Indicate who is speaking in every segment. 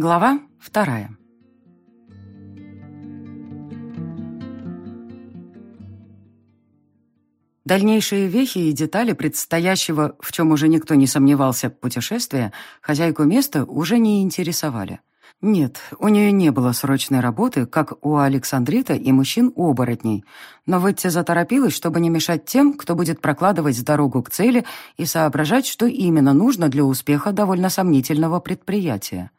Speaker 1: Глава вторая. Дальнейшие вехи и детали предстоящего, в чем уже никто не сомневался, путешествия, хозяйку места уже не интересовали. Нет, у нее не было срочной работы, как у Александрита и мужчин-оборотней, но выйти заторопилась, чтобы не мешать тем, кто будет прокладывать дорогу к цели и соображать, что именно нужно для успеха довольно сомнительного предприятия.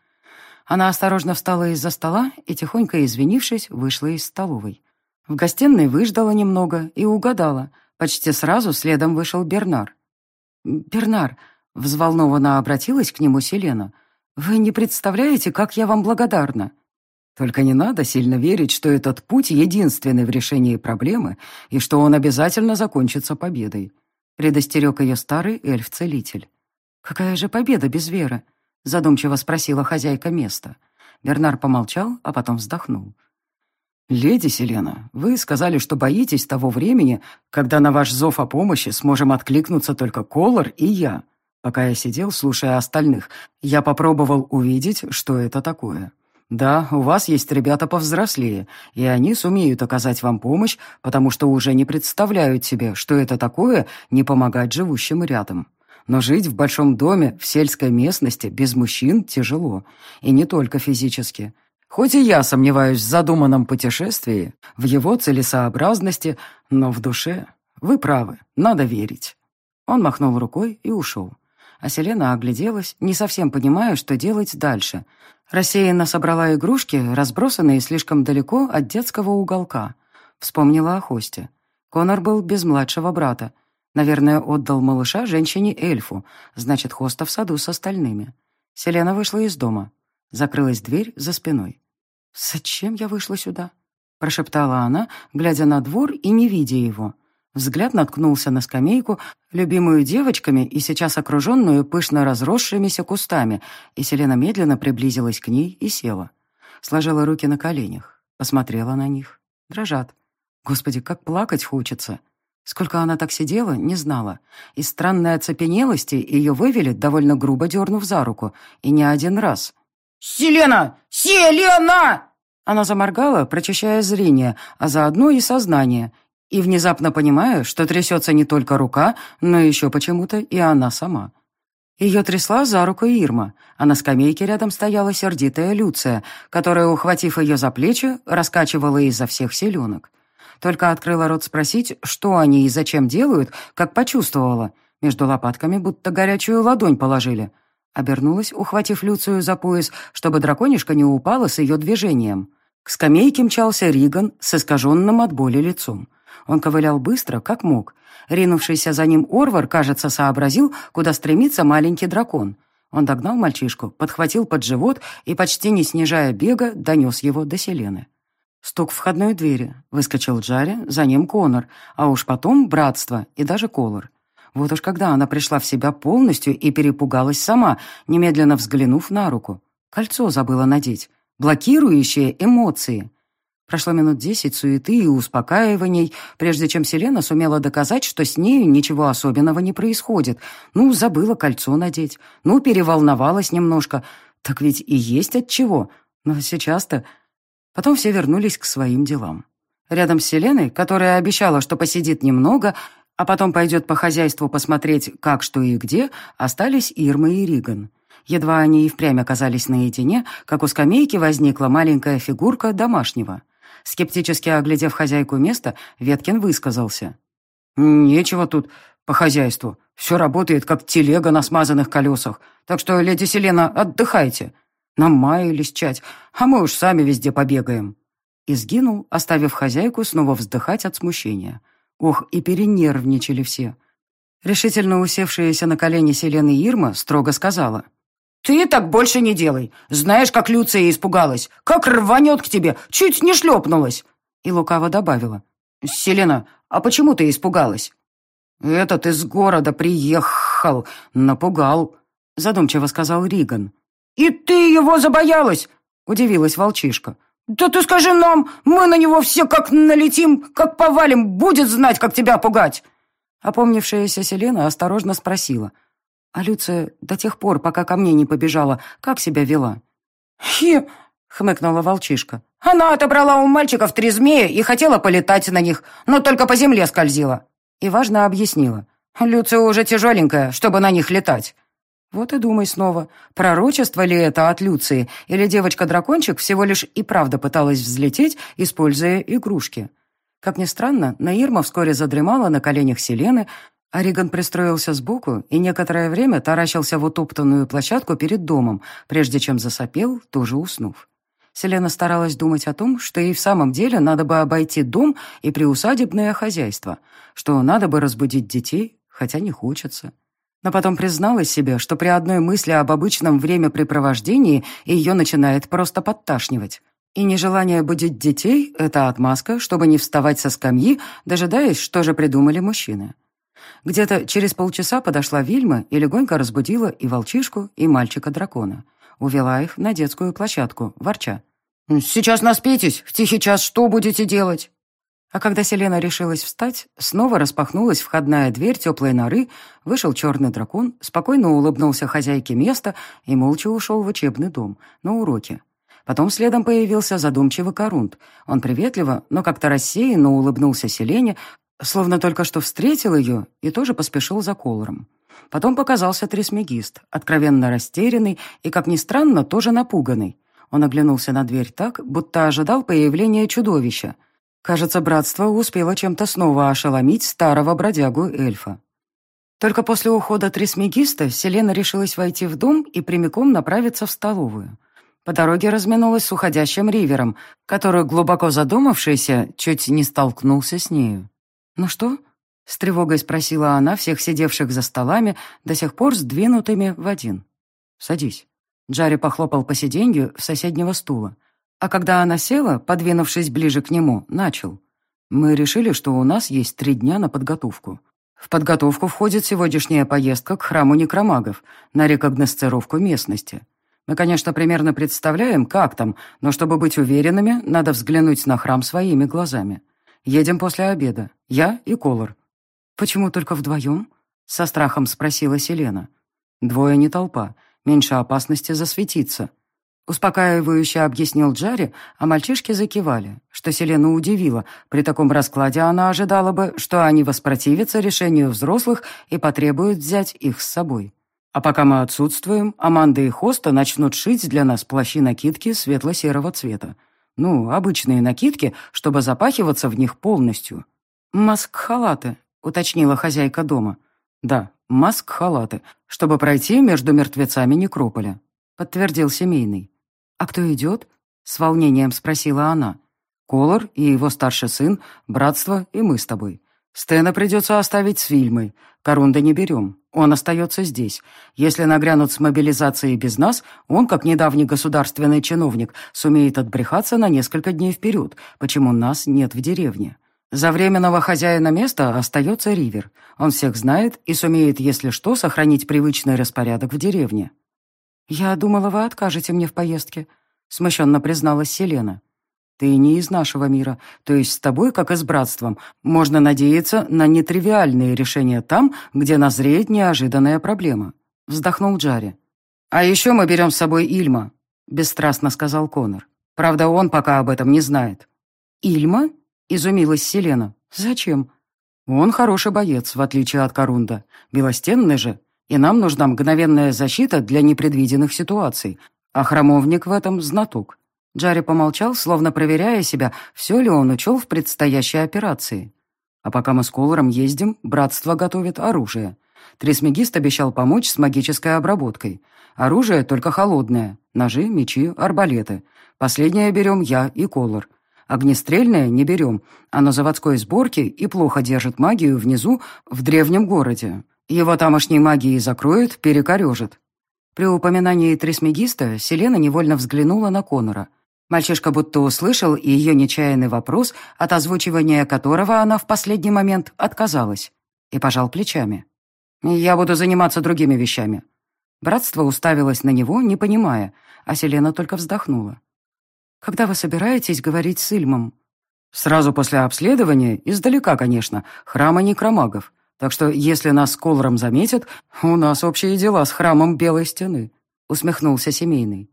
Speaker 1: Она осторожно встала из-за стола и, тихонько извинившись, вышла из столовой. В гостиной выждала немного и угадала. Почти сразу следом вышел Бернар. «Бернар», — взволнованно обратилась к нему Селена, — «Вы не представляете, как я вам благодарна». Только не надо сильно верить, что этот путь единственный в решении проблемы и что он обязательно закончится победой. Предостерег ее старый эльф-целитель. «Какая же победа без веры?» Задумчиво спросила хозяйка места. Бернар помолчал, а потом вздохнул. «Леди Селена, вы сказали, что боитесь того времени, когда на ваш зов о помощи сможем откликнуться только Колор и я. Пока я сидел, слушая остальных, я попробовал увидеть, что это такое. Да, у вас есть ребята повзрослее, и они сумеют оказать вам помощь, потому что уже не представляют себе, что это такое не помогать живущим рядом. Но жить в большом доме, в сельской местности, без мужчин тяжело, и не только физически. Хоть и я сомневаюсь в задуманном путешествии, в его целесообразности, но в душе вы правы, надо верить. Он махнул рукой и ушел а Селена огляделась, не совсем понимая, что делать дальше. Рассеянно собрала игрушки, разбросанные слишком далеко от детского уголка. Вспомнила о хосте. Конор был без младшего брата. Наверное, отдал малыша женщине-эльфу, значит, хоста в саду с остальными. Селена вышла из дома. Закрылась дверь за спиной. «Зачем я вышла сюда?» прошептала она, глядя на двор и не видя его. Взгляд наткнулся на скамейку, любимую девочками и сейчас окруженную пышно разросшимися кустами, и Селена медленно приблизилась к ней и села. Сложила руки на коленях, посмотрела на них. Дрожат. Господи, как плакать хочется. Сколько она так сидела, не знала. Из странной оцепенелости ее вывели, довольно грубо дернув за руку, и не один раз.
Speaker 2: «Селена! Селена!»
Speaker 1: Она заморгала, прочищая зрение, а заодно и сознание, и внезапно понимаю, что трясется не только рука, но еще почему-то и она сама. Ее трясла за руку Ирма, а на скамейке рядом стояла сердитая Люция, которая, ухватив ее за плечи, раскачивала изо всех селенок. Только открыла рот спросить, что они и зачем делают, как почувствовала. Между лопатками будто горячую ладонь положили. Обернулась, ухватив Люцию за пояс, чтобы драконишка не упала с ее движением. К скамейке мчался Риган с искаженным от боли лицом. Он ковылял быстро, как мог. Ринувшийся за ним Орвар, кажется, сообразил, куда стремится маленький дракон. Он догнал мальчишку, подхватил под живот и, почти не снижая бега, донес его до Селены. Стук входной двери. Выскочил Джари, за ним Конор, а уж потом Братство и даже Колор. Вот уж когда она пришла в себя полностью и перепугалась сама, немедленно взглянув на руку. Кольцо забыла надеть. Блокирующие эмоции. Прошло минут десять суеты и успокаиваний, прежде чем Селена сумела доказать, что с нею ничего особенного не происходит. Ну, забыла кольцо надеть. Ну, переволновалась немножко. Так ведь и есть от чего. Но сейчас-то... Потом все вернулись к своим делам. Рядом с Селеной, которая обещала, что посидит немного, а потом пойдет по хозяйству посмотреть, как, что и где, остались Ирма и Риган. Едва они и впрямь оказались наедине, как у скамейки возникла маленькая фигурка домашнего. Скептически оглядев хозяйку места, Веткин высказался. «Нечего тут по хозяйству. Все работает, как телега на смазанных колесах. Так что, леди Селена, отдыхайте. Нам маялись чать, а мы уж сами везде побегаем». И сгинул, оставив хозяйку снова вздыхать от смущения. Ох, и перенервничали все. Решительно усевшаяся на колени Селены Ирма строго сказала — «Ты так больше не делай. Знаешь, как Люция испугалась. Как рванет к тебе. Чуть не шлепнулась». И лукаво добавила. «Селена, а почему ты испугалась?» «Этот из города приехал. Напугал», — задумчиво сказал Риган. «И ты его забоялась?» — удивилась волчишка. «Да ты скажи нам, мы на него все как налетим, как повалим, будет знать, как тебя пугать!» Опомнившаяся Селена осторожно спросила — а Люция до тех пор, пока ко мне не побежала, как себя вела?
Speaker 2: «Хи!» — хмыкнула волчишка. «Она отобрала у мальчиков три змеи и хотела полетать на них, но только по земле скользила». И важно объяснила. «Люция уже тяжеленькая, чтобы на них летать». Вот и думай снова, пророчество ли это от Люции, или девочка-дракончик всего лишь и правда пыталась взлететь, используя игрушки. Как ни странно, Наирма вскоре задремала на коленях Селены, а Риган пристроился сбоку и некоторое время таращился в утоптанную площадку перед домом, прежде чем засопел, тоже уснув. Селена старалась думать о том, что ей в самом деле надо бы обойти дом и приусадебное хозяйство, что надо бы разбудить детей, хотя не хочется. Но потом призналась себе, что при одной мысли об обычном времяпрепровождении ее начинает просто подташнивать. И нежелание будить детей — это отмазка, чтобы не вставать со скамьи, дожидаясь, что же придумали мужчины. Где-то через полчаса подошла Вильма и легонько разбудила и волчишку, и мальчика-дракона. Увела их на детскую площадку, ворча. «Сейчас наспитесь, в тихий час что будете делать?» А когда Селена решилась встать, снова распахнулась входная дверь теплой норы, вышел черный дракон, спокойно улыбнулся хозяйке места и молча ушел в учебный дом, на уроки. Потом следом появился задумчивый Корунд. Он приветливо, но как-то рассеянно улыбнулся Селене, словно только что встретил ее, и тоже поспешил за Колором. Потом показался тресмегист, откровенно растерянный и, как ни странно, тоже напуганный. Он оглянулся на дверь так, будто ожидал появления чудовища. Кажется, братство успело чем-то снова ошеломить старого бродягу-эльфа. Только после ухода тресмегиста Селена решилась войти в дом и прямиком направиться в столовую. По дороге разминулась с уходящим ривером, который, глубоко задумавшийся, чуть не столкнулся с нею. «Ну что?» — с тревогой спросила она всех сидевших за столами, до сих пор сдвинутыми в один. «Садись». Джарри похлопал по сиденью соседнего стула. А когда она села, подвинувшись ближе к нему, начал. «Мы решили, что у нас есть три дня на подготовку. В подготовку входит сегодняшняя поездка к храму некромагов на рекогносцировку местности. Мы, конечно, примерно представляем, как там, но чтобы быть уверенными, надо взглянуть на храм своими глазами. Едем после обеда. Я и Колор». «Почему только вдвоем?» — со страхом спросила Селена. «Двое не толпа. Меньше опасности засветиться». Успокаивающе объяснил Джарри, а мальчишки закивали, что Селена удивила. При таком раскладе она ожидала бы, что они воспротивятся решению взрослых и потребуют взять их с собой. А пока мы отсутствуем, Аманда и Хоста начнут шить для нас плащи-накидки светло-серого цвета. Ну, обычные накидки, чтобы запахиваться в них полностью. «Маск-халаты», — уточнила хозяйка дома. «Да, маск-халаты, чтобы пройти между мертвецами некрополя», — подтвердил семейный. «А кто идет?» — с волнением спросила она. «Колор и его старший сын, братство и мы с тобой. Стена придется оставить с Вильмой. Корунда не берем. Он остается здесь. Если нагрянут с мобилизацией без нас, он, как недавний государственный чиновник, сумеет отбрехаться на несколько дней вперед, почему нас нет в деревне. За временного хозяина места остается Ривер. Он всех знает и сумеет, если что, сохранить привычный распорядок в деревне. «Я думала, вы откажете мне в поездке», — смущенно призналась Селена. Ты не из нашего мира, то есть с тобой, как и с братством, можно надеяться на нетривиальные решения там, где назреет неожиданная проблема», — вздохнул Джари. «А еще мы берем с собой Ильма», — бесстрастно сказал Конор. «Правда, он пока об этом не знает». «Ильма?» — изумилась Селена. «Зачем?» «Он хороший боец, в отличие от Корунда. Белостенный же. И нам нужна мгновенная защита для непредвиденных ситуаций. А храмовник в этом знаток. Джарри помолчал, словно проверяя себя, все ли он учел в предстоящей операции. А пока мы с Колором ездим, братство готовит оружие. Трисмегист обещал помочь с магической обработкой. Оружие только холодное. Ножи, мечи, арбалеты. Последнее берем я и Колор. Огнестрельное не берем. Оно заводской сборки и плохо держит магию внизу, в древнем городе. Его тамошней магией закроет, перекорежит. При упоминании трисмегиста Селена невольно взглянула на Конора – Мальчишка будто услышал и ее нечаянный вопрос, от озвучивания которого она в последний момент отказалась, и пожал плечами. «Я буду заниматься другими вещами». Братство уставилось на него, не понимая, а Селена только вздохнула. «Когда вы собираетесь говорить с Ильмом?» «Сразу после обследования, издалека, конечно, храма некромагов. Так что, если нас Колором заметят, у нас общие дела с храмом Белой Стены», — усмехнулся семейный.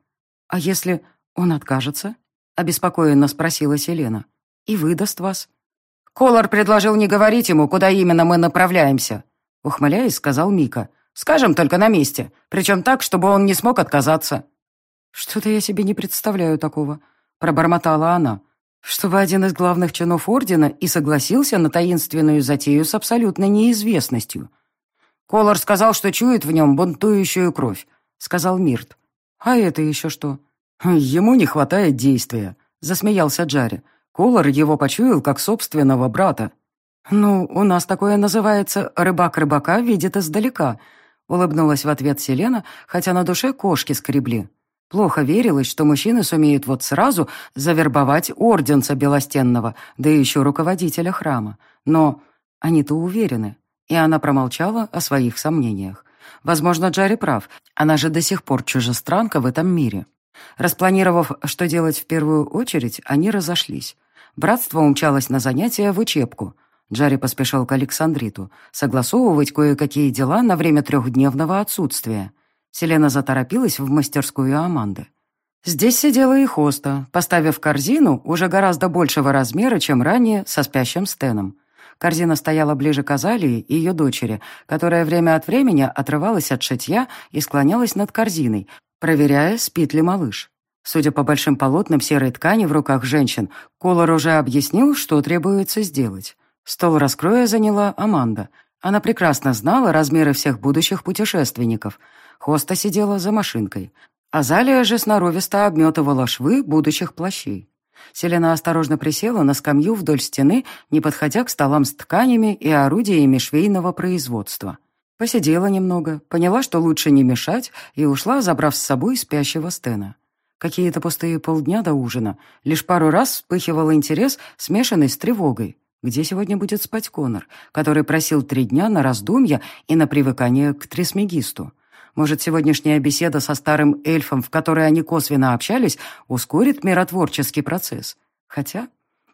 Speaker 1: «А если он откажется?» — обеспокоенно спросила Селена. «И выдаст вас?»
Speaker 2: «Колор предложил не говорить ему, куда именно мы направляемся», — ухмыляясь, сказал Мика. «Скажем только на месте, причем так, чтобы он не смог отказаться».
Speaker 1: «Что-то я себе не представляю такого», — пробормотала она. «Чтобы один из главных чинов Ордена и согласился на таинственную затею с абсолютной неизвестностью».
Speaker 2: «Колор сказал, что чует в нем бунтующую кровь», — сказал Мирт.
Speaker 1: «А это еще что?»
Speaker 2: «Ему не хватает действия», — засмеялся Джарри. Колор его почуял как собственного брата.
Speaker 1: «Ну, у нас такое называется «рыбак рыбака видит издалека», — улыбнулась в ответ Селена, хотя на душе кошки скребли. Плохо верилось, что мужчины сумеют вот сразу завербовать орденца Белостенного, да еще руководителя храма. Но они-то уверены. И она промолчала о своих сомнениях. Возможно, Джарри прав. Она же до сих пор чужестранка в этом мире. Распланировав, что делать в первую очередь, они разошлись. Братство умчалось на занятия в учебку. Джарри поспешил к Александриту, согласовывать кое-какие дела на время трехдневного отсутствия. Селена заторопилась в мастерскую Аманды. Здесь сидела и Хоста, поставив корзину уже гораздо большего размера, чем ранее, со спящим Стеном. Корзина стояла ближе к Азалии и ее дочери, которая время от времени отрывалась от шитья и склонялась над корзиной, проверяя, спит ли малыш. Судя по большим полотнам серой ткани в руках женщин, Колор уже объяснил, что требуется сделать. Стол раскроя заняла Аманда. Она прекрасно знала размеры всех будущих путешественников. Хоста сидела за машинкой. Азалия же сноровисто обметывала швы будущих плащей. Селена осторожно присела на скамью вдоль стены, не подходя к столам с тканями и орудиями швейного производства. Посидела немного, поняла, что лучше не мешать, и ушла, забрав с собой спящего Стена. Какие-то пустые полдня до ужина. Лишь пару раз вспыхивал интерес, смешанный с тревогой. Где сегодня будет спать Конор, который просил три дня на раздумья и на привыкание к Трисмегисту? Может, сегодняшняя беседа со старым эльфом, в которой они косвенно общались, ускорит миротворческий процесс? Хотя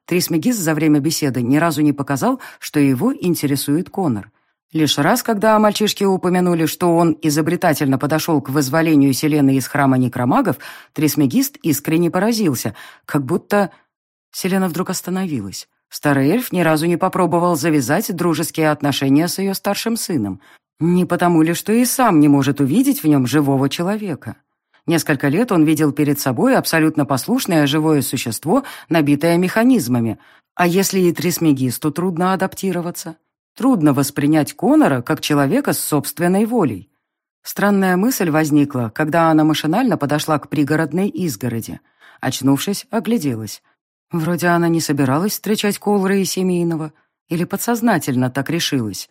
Speaker 1: Трисмегист за время беседы ни разу не показал, что его интересует Конор. Лишь раз, когда мальчишки упомянули, что он изобретательно подошел к вызволению Селены из храма некромагов, Трисмегист искренне поразился, как будто... Селена вдруг остановилась. Старый эльф ни разу не попробовал завязать дружеские отношения с ее старшим сыном. Не потому ли, что и сам не может увидеть в нем живого человека. Несколько лет он видел перед собой абсолютно послушное живое существо, набитое механизмами. А если и Трисмегисту трудно адаптироваться? Трудно воспринять Конора как человека с собственной волей. Странная мысль возникла, когда она машинально подошла к пригородной изгороди. Очнувшись, огляделась. Вроде она не собиралась встречать Колора и Семейного. Или подсознательно так решилась.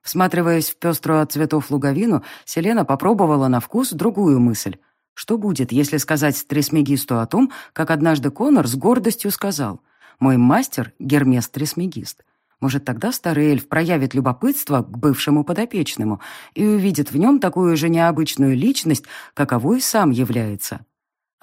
Speaker 1: Всматриваясь в пеструю от цветов луговину, Селена попробовала на вкус другую мысль. Что будет, если сказать Трисмегисту о том, как однажды Конор с гордостью сказал «Мой мастер — Гермес Трисмегист». Может, тогда старый эльф проявит любопытство к бывшему подопечному и увидит в нем такую же необычную личность, каковой сам является.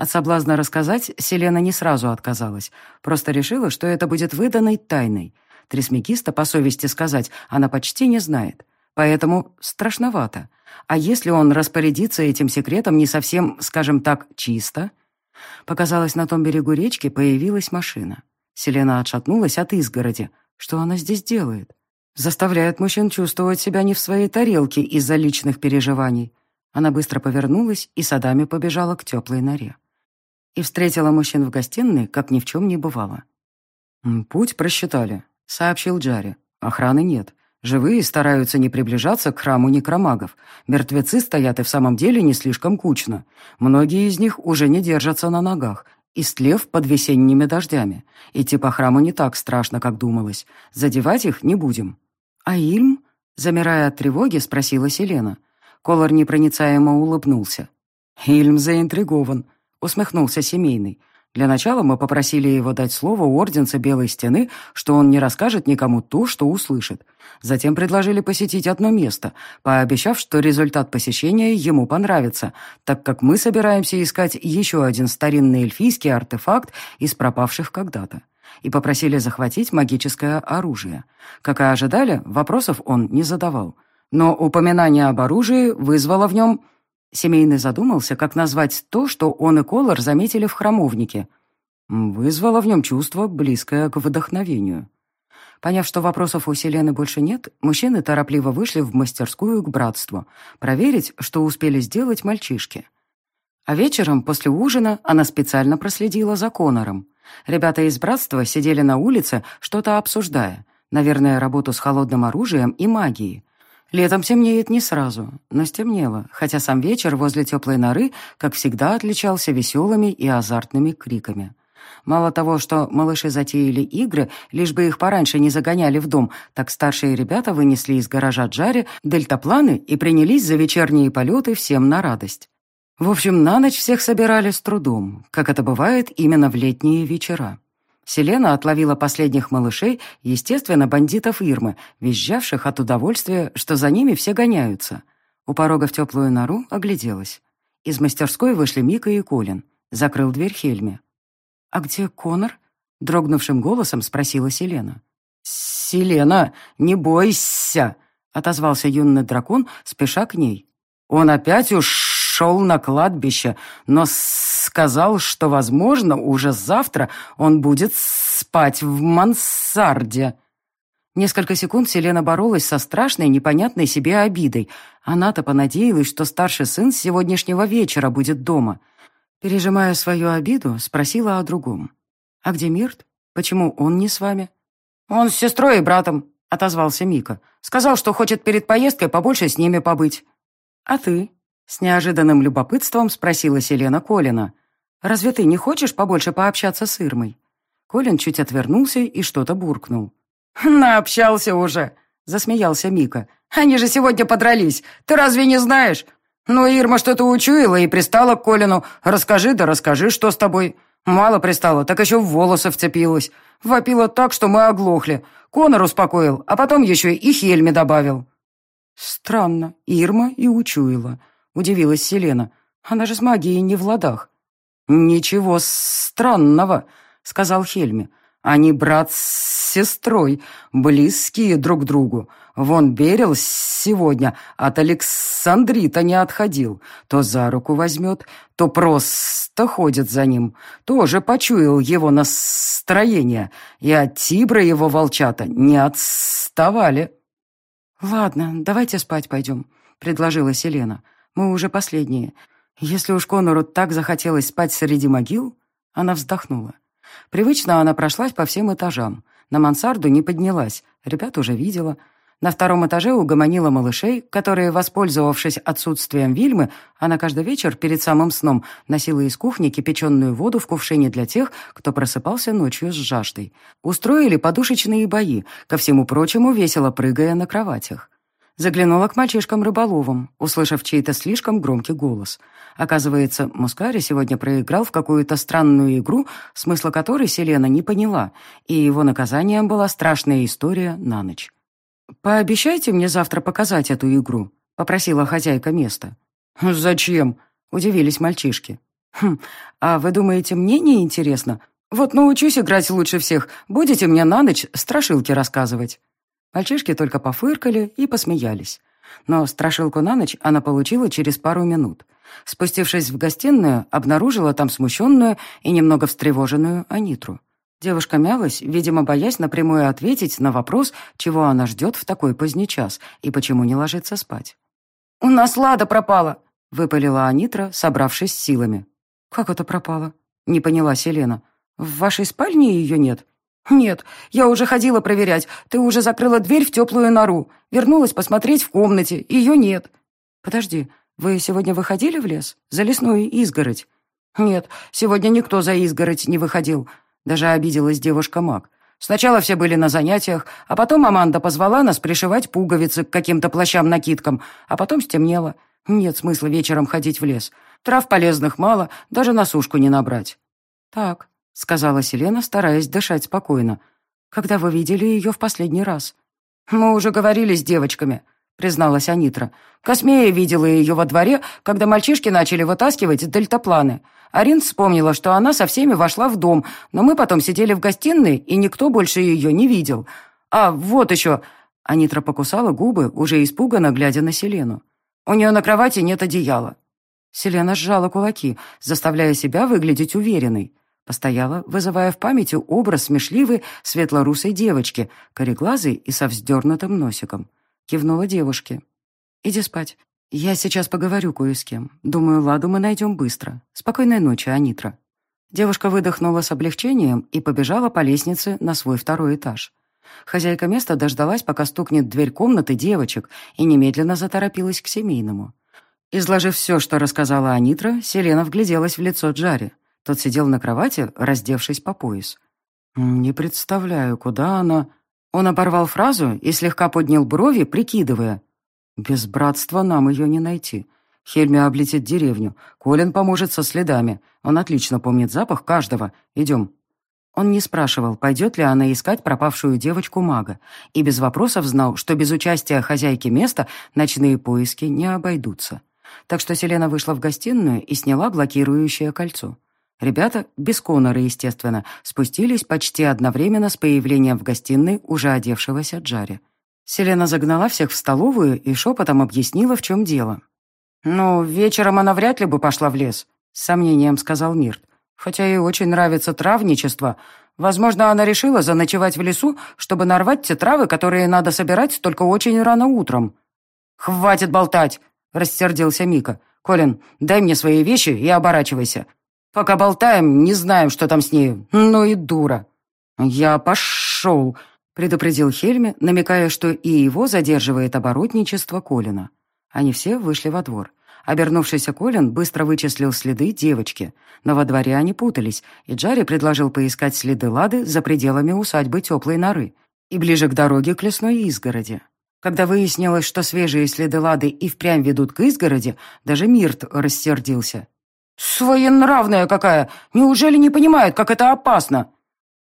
Speaker 1: От соблазна рассказать Селена не сразу отказалась, просто решила, что это будет выданной тайной. Трисмегиста, по совести сказать, она почти не знает, поэтому страшновато. А если он распорядится этим секретом не совсем, скажем так, чисто? Показалось, на том берегу речки появилась машина. Селена отшатнулась от изгороди, что она здесь делает? Заставляет мужчин чувствовать себя не в своей тарелке из-за личных переживаний. Она быстро повернулась и садами побежала к теплой норе. И встретила мужчин в гостиной, как ни в чем не бывало. «Путь просчитали», — сообщил Джарри. «Охраны нет. Живые стараются не приближаться к храму некромагов. Мертвецы стоят и в самом деле не слишком кучно. Многие из них уже не держатся на ногах, истлев под весенними дождями. Идти по храму не так страшно, как думалось. Задевать их не будем. А Ильм? Замирая от тревоги, спросила Селена. Колор непроницаемо улыбнулся. Ильм заинтригован, усмехнулся семейный. Для начала мы попросили его дать слово орденца Белой Стены, что он не расскажет никому то, что услышит. Затем предложили посетить одно место, пообещав, что результат посещения ему понравится, так как мы собираемся искать еще один старинный эльфийский артефакт из пропавших когда-то. И попросили захватить магическое оружие. Как и ожидали, вопросов он не задавал. Но упоминание об оружии вызвало в нем Семейный задумался, как назвать то, что он и Колор заметили в храмовнике. Вызвало в нем чувство, близкое к вдохновению. Поняв, что вопросов у Селены больше нет, мужчины торопливо вышли в мастерскую к братству, проверить, что успели сделать мальчишки. А вечером, после ужина, она специально проследила за Конором. Ребята из братства сидели на улице, что-то обсуждая. Наверное, работу с холодным оружием и магией. Летом темнеет не сразу, но стемнело, хотя сам вечер возле теплой норы, как всегда, отличался веселыми и азартными криками. Мало того, что малыши затеяли игры, лишь бы их пораньше не загоняли в дом, так старшие ребята вынесли из гаража Джаре дельтапланы и принялись за вечерние полеты всем на радость. В общем, на ночь всех собирали с трудом, как это бывает именно в летние вечера. Селена отловила последних малышей, естественно, бандитов Ирмы, визжавших от удовольствия, что за ними все гоняются. У порога в теплую нору огляделась. Из мастерской вышли Мика и Колин. Закрыл дверь Хельме. «А где Конор?» — дрогнувшим голосом спросила Селена. «Селена, не бойся!» — отозвался юный дракон, спеша к ней. «Он опять ушел на кладбище, но сказал, что, возможно, уже завтра он будет спать в мансарде». Несколько секунд Селена боролась со страшной, непонятной себе обидой. Она-то понадеялась, что старший сын с сегодняшнего вечера будет дома. Пережимая свою обиду, спросила о другом. «А где Мирт? Почему он не с вами?» «Он с сестрой и братом», — отозвался Мика. «Сказал, что хочет перед поездкой побольше с ними побыть». «А ты?» — с неожиданным любопытством спросила Селена Колина. «Разве ты не хочешь побольше пообщаться с Ирмой?» Колин чуть отвернулся и что-то буркнул. «Наобщался уже», — засмеялся Мика. «Они же сегодня подрались. Ты разве не знаешь? Ну, Ирма что-то учуяла и пристала к Колину. Расскажи да расскажи, что с тобой. Мало пристала, так еще в волосы вцепилась. Вопила так, что мы оглохли. Конор успокоил, а потом еще и Хельме добавил». «Странно. Ирма и учуяла», — удивилась Селена. «Она же с магией не в ладах». «Ничего странного», — сказал Хельме. «Они брат с сестрой, близкие друг другу. Вон Берил сегодня от Александрита не отходил. То за руку возьмет, то просто ходит за ним. Тоже почуял его настроение. И от Тибра его волчата не отставали». «Ладно, давайте спать пойдем», — предложила Селена. «Мы уже последние. Если уж Конору так захотелось спать среди могил...» Она вздохнула. Привычно она прошлась по всем этажам. На мансарду не поднялась, ребят уже видела. На втором этаже угомонила малышей, которые, воспользовавшись отсутствием Вильмы, она каждый вечер перед самым сном носила из кухни кипяченую воду в кувшине для тех, кто просыпался ночью с жаждой. Устроили подушечные бои, ко всему прочему весело прыгая на кроватях. Заглянула к мальчишкам-рыболовам, услышав чей-то слишком громкий голос. Оказывается, Мускари сегодня проиграл в какую-то странную игру, смысла которой Селена не поняла, и его наказанием была страшная история на ночь. «Пообещайте мне завтра показать эту игру», — попросила хозяйка места. «Зачем?» — удивились мальчишки. «Хм, а вы думаете, мне не интересно? Вот научусь играть лучше всех, будете мне на ночь страшилки рассказывать». Мальчишки только пофыркали и посмеялись. Но страшилку на ночь она получила через пару минут. Спустившись в гостиную, обнаружила там смущенную и немного встревоженную Анитру. Девушка мялась, видимо, боясь напрямую ответить на вопрос, чего она ждет в такой поздний час и почему не ложится спать. «У нас Лада пропала!» — выпалила Анитра, собравшись силами. «Как это пропала?» — не поняла Селена. «В вашей спальне ее нет?» «Нет, я уже ходила проверять. Ты уже закрыла дверь в теплую нору. Вернулась посмотреть в комнате. Ее нет». «Подожди, вы сегодня выходили в лес? За лесную изгородь?» «Нет, сегодня никто за изгородь не выходил». Даже обиделась девушка-маг. Сначала все были на занятиях, а потом Аманда позвала нас пришивать пуговицы к каким-то плащам-накидкам, а потом стемнело. Нет смысла вечером ходить в лес. Трав полезных мало, даже на сушку не набрать. «Так, — сказала Селена, стараясь дышать спокойно. «Когда вы видели ее в последний раз?» «Мы уже говорили с девочками», — призналась Анитра. «Космея видела ее во дворе, когда мальчишки начали вытаскивать дельтапланы. Арин вспомнила, что она со всеми вошла в дом, но мы потом сидели в гостиной, и никто больше ее не видел. А, вот еще...» Анитра покусала губы, уже испуганно глядя на Селену. «У нее на кровати нет одеяла». Селена сжала кулаки, заставляя себя выглядеть уверенной. Постояла, вызывая в памяти образ смешливой светлорусой девочки, кореглазой и со вздернутым носиком. Кивнула девушке. «Иди спать. Я сейчас поговорю кое с кем. Думаю, Ладу мы найдем быстро. Спокойной ночи, Анитра». Девушка выдохнула с облегчением и побежала по лестнице на свой второй этаж. Хозяйка места дождалась, пока стукнет дверь комнаты девочек, и немедленно заторопилась к семейному. Изложив все, что рассказала Анитра, Селена вгляделась в лицо Джари. Тот сидел на кровати, раздевшись по пояс. «Не представляю, куда она...» Он оборвал фразу и слегка поднял брови, прикидывая. «Без братства нам ее не найти. Хельми облетит деревню. Колин поможет со следами. Он отлично помнит запах каждого. Идем». Он не спрашивал, пойдет ли она искать пропавшую девочку-мага, и без вопросов знал, что без участия хозяйки места ночные поиски не обойдутся. Так что Селена вышла в гостиную и сняла блокирующее кольцо. Ребята, без Конора, естественно, спустились почти одновременно с появлением в гостиной уже одевшегося Джари. Селена загнала всех в столовую и шепотом объяснила, в чем дело. «Ну, вечером она вряд ли бы пошла в лес», — с сомнением сказал Мирт. «Хотя ей очень нравится травничество. Возможно, она решила заночевать в лесу, чтобы нарвать те травы, которые надо собирать только очень рано утром». «Хватит болтать!» — рассердился Мика. «Колин, дай мне свои вещи и оборачивайся. Пока болтаем, не знаем, что там с ней. Ну и дура. Я пошел, предупредил Хельме, намекая, что и его задерживает оборотничество Колина. Они все вышли во двор. Обернувшийся Колин быстро вычислил следы девочки, но во дворе они путались, и Джарри предложил поискать следы Лады за пределами усадьбы теплой норы и ближе к дороге к лесной изгороди. Когда выяснилось, что свежие следы Лады и впрямь ведут к изгороди, даже Мирт рассердился. «Своенравная какая! Неужели не понимает, как это опасно?»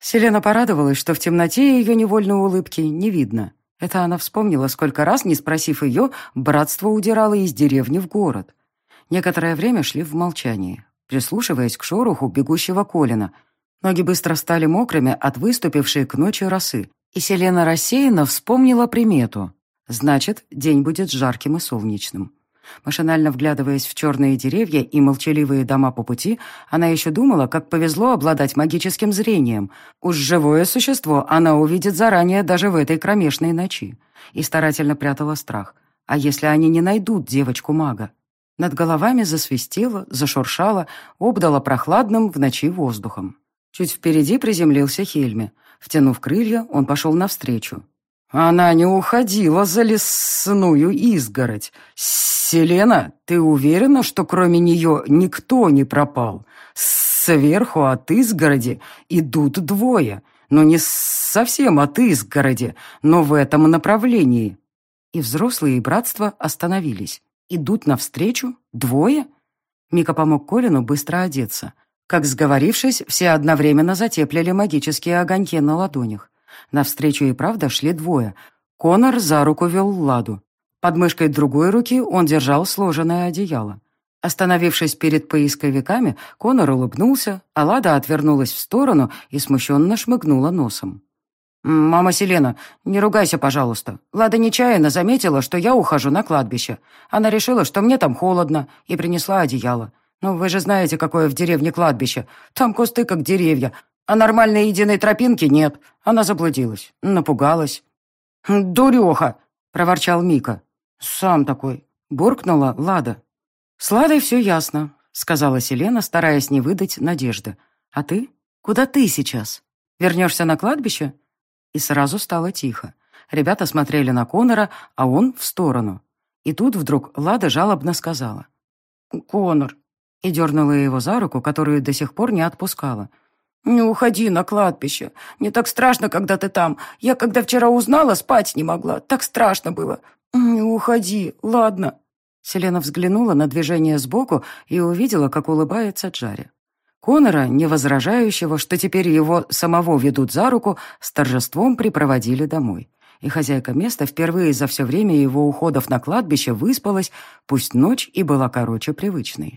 Speaker 1: Селена порадовалась, что в темноте ее невольной улыбки не видно. Это она вспомнила, сколько раз, не спросив ее, братство удирало из деревни в город. Некоторое время шли в молчании, прислушиваясь к шороху бегущего Колина. Ноги быстро стали мокрыми от выступившей к ночи росы, и Селена рассеянно вспомнила примету. Значит, день будет жарким и солнечным. Машинально вглядываясь в черные деревья и молчаливые дома по пути, она еще думала, как повезло обладать магическим зрением. Уж живое существо она увидит заранее даже в этой кромешной ночи. И старательно прятала страх. А если они не найдут девочку-мага? Над головами засвистело, зашуршало, обдало прохладным в ночи воздухом. Чуть впереди приземлился Хельме. Втянув крылья, он пошел навстречу. Она не уходила за лесную изгородь. Селена, ты уверена, что кроме нее никто не пропал? Сверху от изгороди идут двое, но не совсем от изгороди, но в этом направлении. И взрослые и братство остановились. Идут навстречу? Двое? Мика помог Колину быстро одеться. Как сговорившись, все одновременно затеплили магические огоньки на ладонях. Навстречу и правда шли двое. Конор за руку вел Ладу. Под мышкой другой руки он держал сложенное одеяло. Остановившись перед поисковиками, Конор улыбнулся, а Лада отвернулась в сторону и смущенно шмыгнула носом. «Мама Селена, не ругайся, пожалуйста. Лада нечаянно заметила, что я ухожу на кладбище. Она решила, что мне там холодно, и принесла одеяло. Ну, вы же знаете, какое в деревне кладбище. Там кусты, как деревья, а нормальной единой тропинки нет. Она заблудилась, напугалась. «Дуреха!» — проворчал Мика. «Сам такой!» — буркнула Лада. «С Ладой все ясно», — сказала Селена, стараясь не выдать надежды. «А ты? Куда ты сейчас? Вернешься на кладбище?» И сразу стало тихо. Ребята смотрели на Конора, а он в сторону. И тут вдруг Лада жалобно сказала. «Конор!» и дернула его за руку, которую до сих пор не отпускала. «Не уходи на кладбище. Мне так страшно, когда ты там. Я, когда вчера узнала, спать не могла. Так страшно было. Не уходи, ладно». Селена взглянула на движение сбоку и увидела, как улыбается Джари. Конора, не возражающего, что теперь его самого ведут за руку, с торжеством припроводили домой. И хозяйка места впервые за все время его уходов на кладбище выспалась, пусть ночь и была короче привычной.